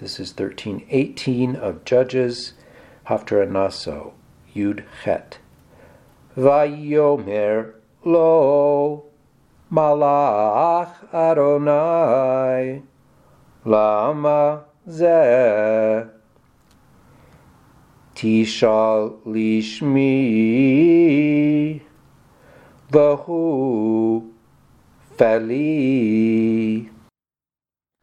This is 1318 of Judges, Haftarah Naso, Yud Chet. Vayomer lo malach Adonai lama zeh tishal lishmi vahu feli